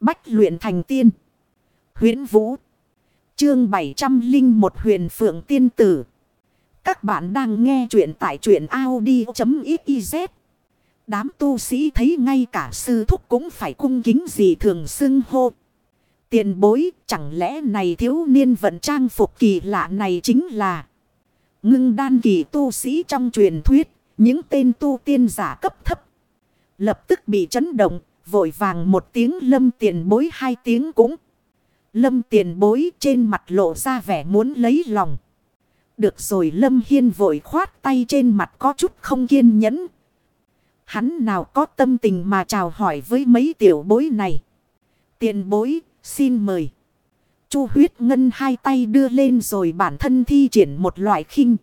Bách luyện thành tiên. huyễn Vũ. Chương 701 huyền phượng tiên tử. Các bạn đang nghe truyện tại truyện Audi.xyz. Đám tu sĩ thấy ngay cả sư thúc cũng phải cung kính gì thường xưng hô. Tiền bối, chẳng lẽ này thiếu niên vận trang phục kỳ lạ này chính là ngưng đan kỳ tu sĩ trong truyền thuyết. Những tên tu tiên giả cấp thấp. Lập tức bị chấn động. Vội vàng một tiếng lâm tiền bối hai tiếng cũng. Lâm tiền bối trên mặt lộ ra vẻ muốn lấy lòng. Được rồi Lâm Hiên vội khoát tay trên mặt có chút không kiên nhẫn. Hắn nào có tâm tình mà chào hỏi với mấy tiểu bối này. Tiền bối, xin mời. Chu huyết ngân hai tay đưa lên rồi bản thân thi triển một loại khinh.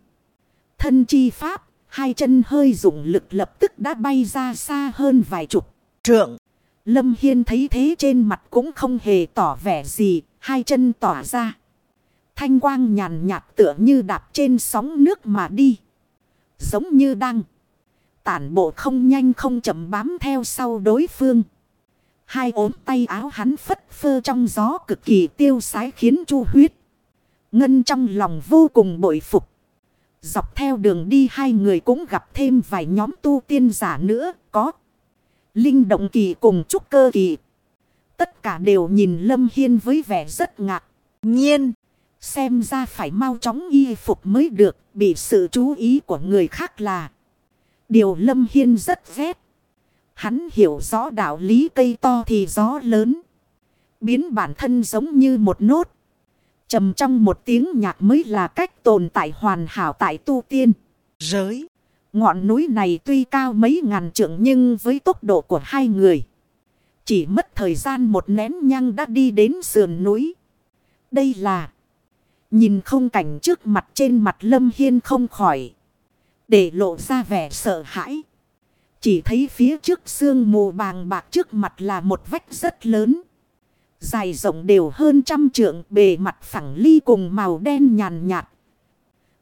Thân chi pháp, hai chân hơi dùng lực lập tức đã bay ra xa hơn vài chục trượng. Lâm Hiên thấy thế trên mặt cũng không hề tỏ vẻ gì, hai chân tỏa ra. Thanh quang nhàn nhạt tựa như đạp trên sóng nước mà đi. Giống như đang tản bộ không nhanh không chậm bám theo sau đối phương. Hai ốm tay áo hắn phất phơ trong gió cực kỳ tiêu sái khiến chu huyết. Ngân trong lòng vô cùng bội phục. Dọc theo đường đi hai người cũng gặp thêm vài nhóm tu tiên giả nữa có. Linh động kỳ cùng trúc cơ kỳ. Tất cả đều nhìn Lâm Hiên với vẻ rất ngạc nhiên. Xem ra phải mau chóng y phục mới được. Bị sự chú ý của người khác là. Điều Lâm Hiên rất ghét. Hắn hiểu rõ đạo lý cây to thì gió lớn. Biến bản thân giống như một nốt. trầm trong một tiếng nhạc mới là cách tồn tại hoàn hảo tại tu tiên. Giới. Ngọn núi này tuy cao mấy ngàn trượng nhưng với tốc độ của hai người. Chỉ mất thời gian một nén nhăng đã đi đến sườn núi. Đây là. Nhìn không cảnh trước mặt trên mặt lâm hiên không khỏi. Để lộ ra vẻ sợ hãi. Chỉ thấy phía trước xương mù bàng bạc trước mặt là một vách rất lớn. Dài rộng đều hơn trăm trượng, bề mặt phẳng ly cùng màu đen nhàn nhạt.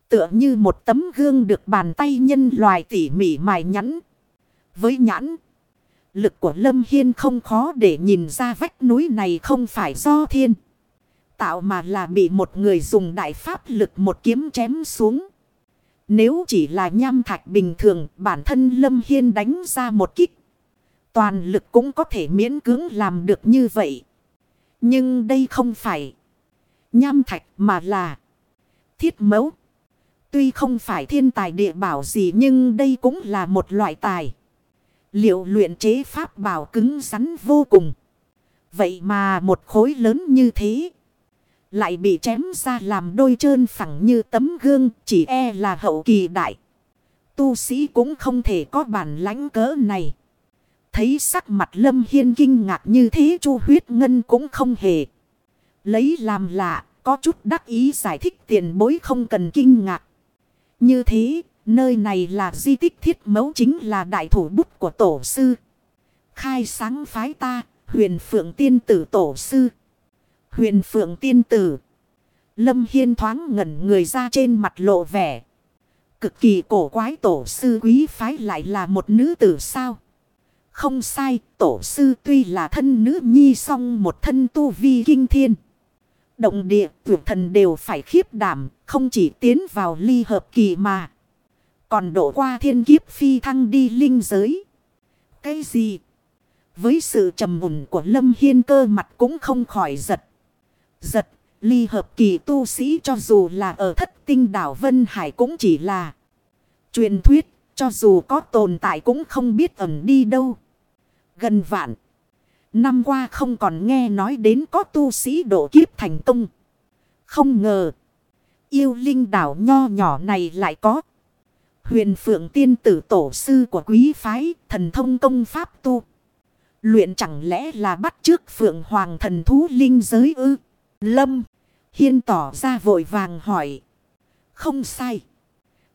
Tựa như một tấm gương được bàn tay nhân loài tỉ mỉ mài nhẵn. Với nhãn, lực của Lâm Hiên không khó để nhìn ra vách núi này không phải do thiên. Tạo mà là bị một người dùng đại pháp lực một kiếm chém xuống. Nếu chỉ là nham thạch bình thường, bản thân Lâm Hiên đánh ra một kích. Toàn lực cũng có thể miễn cưỡng làm được như vậy. Nhưng đây không phải nham thạch mà là thiết mẫu. Tuy không phải thiên tài địa bảo gì nhưng đây cũng là một loại tài. Liệu luyện chế pháp bảo cứng rắn vô cùng. Vậy mà một khối lớn như thế. Lại bị chém ra làm đôi trơn phẳng như tấm gương chỉ e là hậu kỳ đại. Tu sĩ cũng không thể có bản lãnh cỡ này. Thấy sắc mặt lâm hiên kinh ngạc như thế chu huyết ngân cũng không hề. Lấy làm lạ, có chút đắc ý giải thích tiền bối không cần kinh ngạc. Như thế, nơi này là di tích thiết mấu chính là đại thủ bút của tổ sư. Khai sáng phái ta, huyền phượng tiên tử tổ sư. Huyền phượng tiên tử. Lâm Hiên thoáng ngẩn người ra trên mặt lộ vẻ. Cực kỳ cổ quái tổ sư quý phái lại là một nữ tử sao. Không sai, tổ sư tuy là thân nữ nhi song một thân tu vi kinh thiên. Động địa, tuyệt thần đều phải khiếp đảm, không chỉ tiến vào ly hợp kỳ mà. Còn đổ qua thiên kiếp phi thăng đi linh giới. Cái gì? Với sự trầm mùn của Lâm Hiên cơ mặt cũng không khỏi giật. Giật, ly hợp kỳ tu sĩ cho dù là ở thất tinh đảo Vân Hải cũng chỉ là truyền thuyết, cho dù có tồn tại cũng không biết ẩn đi đâu. Gần vạn. Năm qua không còn nghe nói đến có tu sĩ độ kiếp thành công. Không ngờ. Yêu linh đảo nho nhỏ này lại có. Huyền phượng tiên tử tổ sư của quý phái thần thông công pháp tu. Luyện chẳng lẽ là bắt trước phượng hoàng thần thú linh giới ư. Lâm. Hiên tỏ ra vội vàng hỏi. Không sai.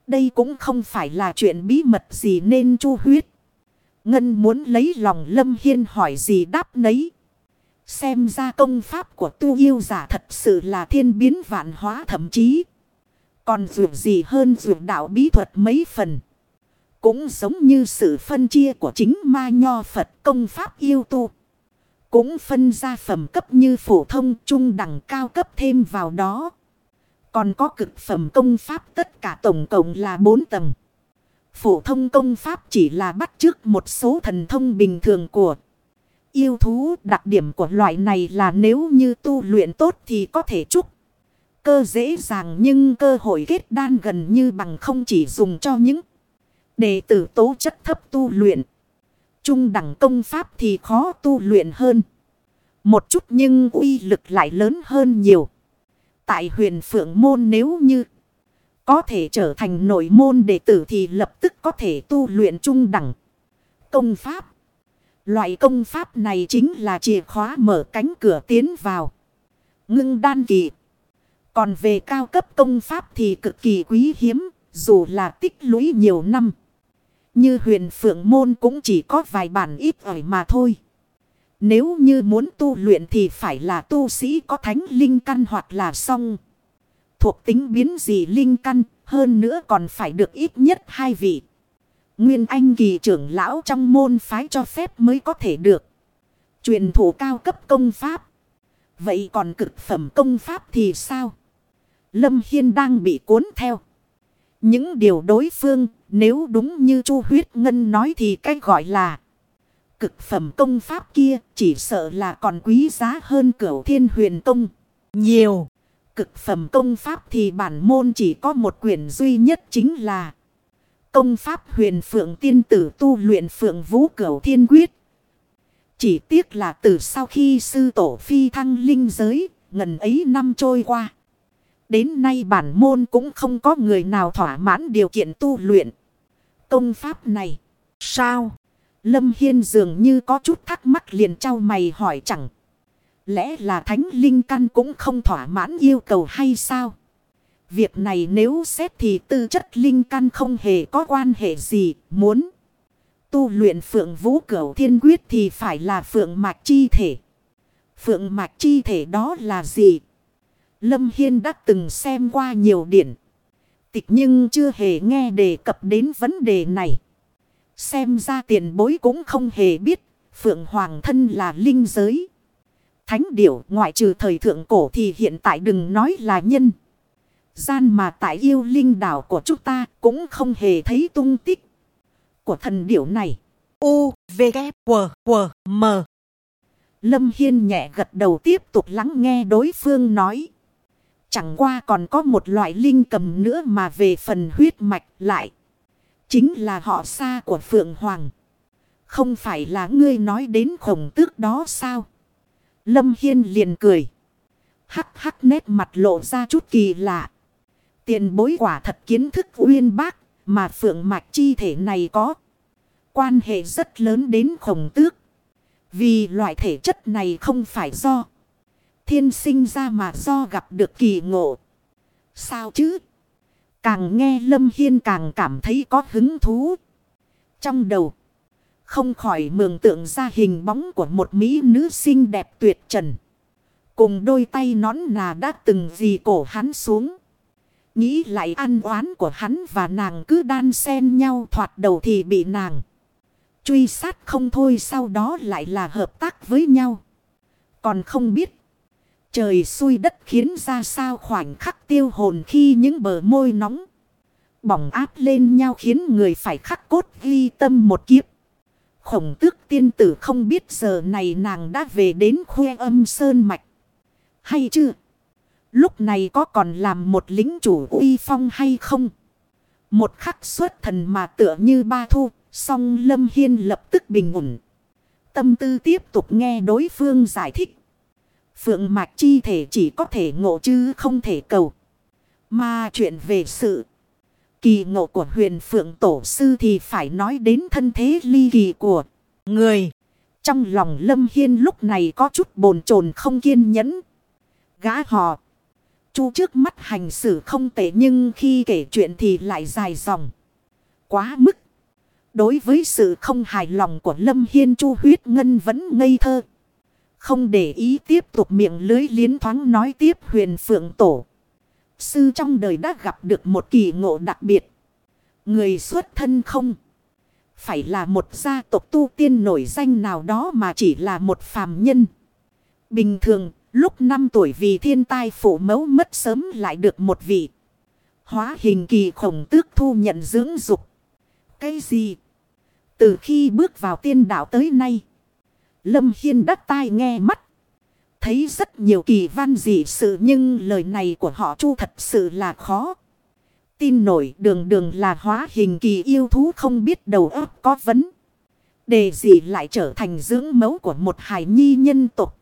Đây cũng không phải là chuyện bí mật gì nên chu huyết. Ngân muốn lấy lòng Lâm Hiên hỏi gì đáp nấy. Xem ra công pháp của tu yêu giả thật sự là thiên biến vạn hóa thậm chí. Còn dù gì hơn dù đạo bí thuật mấy phần. Cũng giống như sự phân chia của chính ma nho Phật công pháp yêu tu. Cũng phân ra phẩm cấp như phổ thông, trung đẳng, cao cấp thêm vào đó. Còn có cực phẩm công pháp tất cả tổng cộng là 4 tầng. Phổ thông công pháp chỉ là bắt chước một số thần thông bình thường của yêu thú. Đặc điểm của loại này là nếu như tu luyện tốt thì có thể chúc. Cơ dễ dàng, nhưng cơ hội kết đan gần như bằng không chỉ dùng cho những đệ tử tố chất thấp tu luyện. Trung đẳng công pháp thì khó tu luyện hơn. Một chút, nhưng uy lực lại lớn hơn nhiều. Tại huyền phượng môn nếu như có thể trở thành nội môn đệ tử thì lập tức có thể tu luyện trung đẳng. Công pháp. Loại công pháp này chính là chìa khóa mở cánh cửa tiến vào. Ngưng đan kỳ. Còn về cao cấp công pháp thì cực kỳ quý hiếm, dù là tích lũy nhiều năm. Như huyền phượng môn cũng chỉ có vài bản ít ỏi mà thôi. Nếu như muốn tu luyện thì phải là tu sĩ có thánh linh căn hoặc là song. Thuộc tính biến dị linh căn, hơn nữa còn phải được ít nhất hai vị. Nguyên Anh kỳ trưởng lão trong môn phái cho phép mới có thể được. Truyền thủ cao cấp công pháp. Vậy còn cực phẩm công pháp thì sao? Lâm Hiên đang bị cuốn theo. Những điều đối phương nếu đúng như Chu Huyết Ngân nói thì cách gọi là cực phẩm công pháp kia chỉ sợ là còn quý giá hơn cửu thiên huyền công. Nhiều. Cực phẩm công pháp thì bản môn chỉ có một quyển duy nhất chính là công pháp huyền phượng tiên tử tu luyện phượng vũ cửu thiên quyết. Chỉ tiếc là từ sau khi sư tổ phi thăng linh giới, ngần ấy năm trôi qua. Đến nay bản môn cũng không có người nào thỏa mãn điều kiện tu luyện. Công pháp này, sao? Lâm Hiên dường như có chút thắc mắc liền trao mày hỏi chẳng. Lẽ là thánh linh căn cũng không thỏa mãn yêu cầu hay sao? Việc này nếu xét thì tư chất linh căn không hề có quan hệ gì. Muốn tu luyện phượng vũ cửu thiên quyết thì phải là phượng mạch chi thể. Phượng mạch chi thể đó là gì? Lâm Hiên đã từng xem qua nhiều điển. Tịch nhưng chưa hề nghe đề cập đến vấn đề này. Xem ra tiền bối cũng không hề biết. Phượng Hoàng thân là linh giới. Thánh điểu ngoại trừ thời thượng cổ thì hiện tại đừng nói là nhân. Gian mà tại yêu linh đảo của chúng ta cũng không hề thấy tung tích của thần điểu này. U, V, K, W, W, M. Lâm Hiên nhẹ gật đầu tiếp tục lắng nghe đối phương nói. Chẳng qua còn có một loại linh cầm nữa mà về phần huyết mạch lại. Chính là họ xa của Phượng Hoàng. Không phải là ngươi nói đến khổng tước đó sao? Lâm Hiên liền cười. Hắc hắc nét mặt lộ ra chút kỳ lạ. Tiền bối quả thật kiến thức uyên bác. Mà phượng mạch chi thể này có. Quan hệ rất lớn đến khổng tước. Vì loại thể chất này không phải do. Thiên sinh ra mà do gặp được kỳ ngộ. Sao chứ? Càng nghe Lâm Hiên càng cảm thấy có hứng thú. Trong đầu. Không khỏi mường tượng ra hình bóng của một mỹ nữ xinh đẹp tuyệt trần. Cùng đôi tay nón nà đã từng gì cổ hắn xuống. Nghĩ lại ăn oán của hắn và nàng cứ đan xen nhau thoạt đầu thì bị nàng. Truy sát không thôi sau đó lại là hợp tác với nhau. Còn không biết. Trời xui đất khiến ra sao khoảnh khắc tiêu hồn khi những bờ môi nóng. Bỏng áp lên nhau khiến người phải khắc cốt ghi tâm một kiếp. Khổng tước tiên tử không biết giờ này nàng đã về đến khuê âm sơn mạch. Hay chưa? Lúc này có còn làm một lính chủ uy phong hay không? Một khắc xuất thần mà tựa như ba thu. Song Lâm Hiên lập tức bình ổn. Tâm tư tiếp tục nghe đối phương giải thích. Phượng mạch chi thể chỉ có thể ngộ chứ không thể cầu. Mà chuyện về sự kỳ ngộ của huyền phượng tổ sư thì phải nói đến thân thế ly kỳ của người. Trong lòng Lâm Hiên lúc này có chút bồn chồn không kiên nhẫn. Gã họ. Chu trước mắt hành xử không tệ nhưng khi kể chuyện thì lại dài dòng. Quá mức. Đối với sự không hài lòng của Lâm Hiên, Chu huyết ngân vẫn ngây thơ. Không để ý tiếp tục miệng lưới liến thoáng nói tiếp huyền phượng tổ. Sư trong đời đã gặp được một kỳ ngộ đặc biệt. Người xuất thân không. phải là một gia tộc tu tiên nổi danh nào đó mà chỉ là một phàm nhân. Bình thường, lúc 5 tuổi vì thiên tai phụ mẫu mất sớm lại được một vị. Hóa hình kỳ khổng tước thu nhận dưỡng dục. Cái gì? Từ khi bước vào tiên đạo tới nay. Lâm Hiên đắt tai nghe mắt. Thấy rất nhiều kỳ văn dị sự nhưng lời này của họ chu thật sự là khó. Tin nổi đường đường là hóa hình kỳ yêu thú không biết đầu óc có vấn. Đề gì lại trở thành dưỡng mẫu của một hài nhi nhân tục.